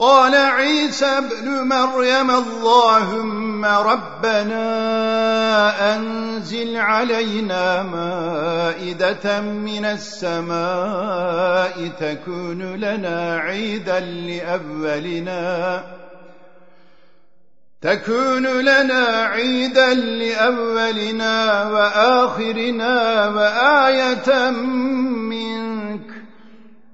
قال عيسى ابن مريم اللهم ربنا أنزل علينا مائدة من السماء تكون لنا عيدا لأولنا تكون لنا عيدا لأولنا وآخرنا وآية منك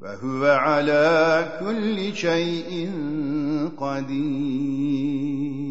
وهو على كل شيء قدير.